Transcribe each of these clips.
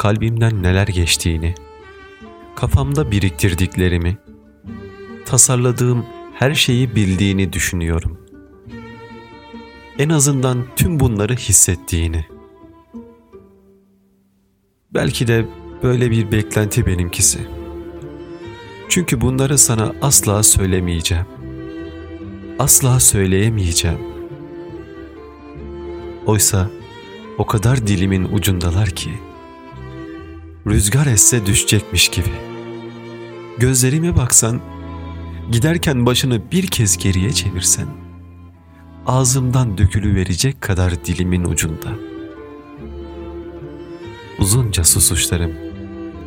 kalbimden neler geçtiğini, kafamda biriktirdiklerimi, tasarladığım her şeyi bildiğini düşünüyorum. En azından tüm bunları hissettiğini. Belki de böyle bir beklenti benimkisi. Çünkü bunları sana asla söylemeyeceğim. Asla söyleyemeyeceğim. Oysa o kadar dilimin ucundalar ki rüzgar esse düşecekmiş gibi. Gözlerime baksan, giderken başını bir kez geriye çevirsen, ağzımdan dökülü verecek kadar dilimin ucunda. Uzunca susuşlarım,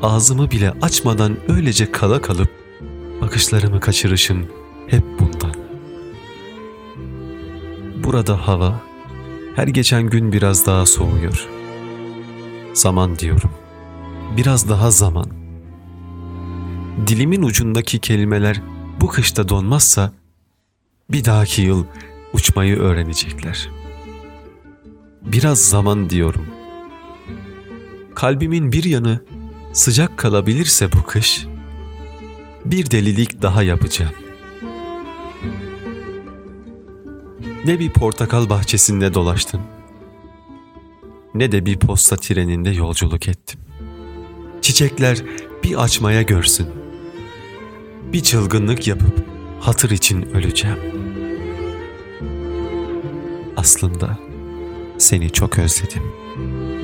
ağzımı bile açmadan öylece kala kalıp bakışlarımı kaçırışım hep bundan. Burada hava her geçen gün biraz daha soğuyor. Zaman diyorum. Biraz daha zaman. Dilimin ucundaki kelimeler bu kışta donmazsa bir dahaki yıl uçmayı öğrenecekler. Biraz zaman diyorum. Kalbimin bir yanı sıcak kalabilirse bu kış bir delilik daha yapacağım. Ne bir portakal bahçesinde dolaştım, ne de bir posta treninde yolculuk ettim. Çiçekler bir açmaya görsün. Bir çılgınlık yapıp hatır için öleceğim. Aslında seni çok özledim.''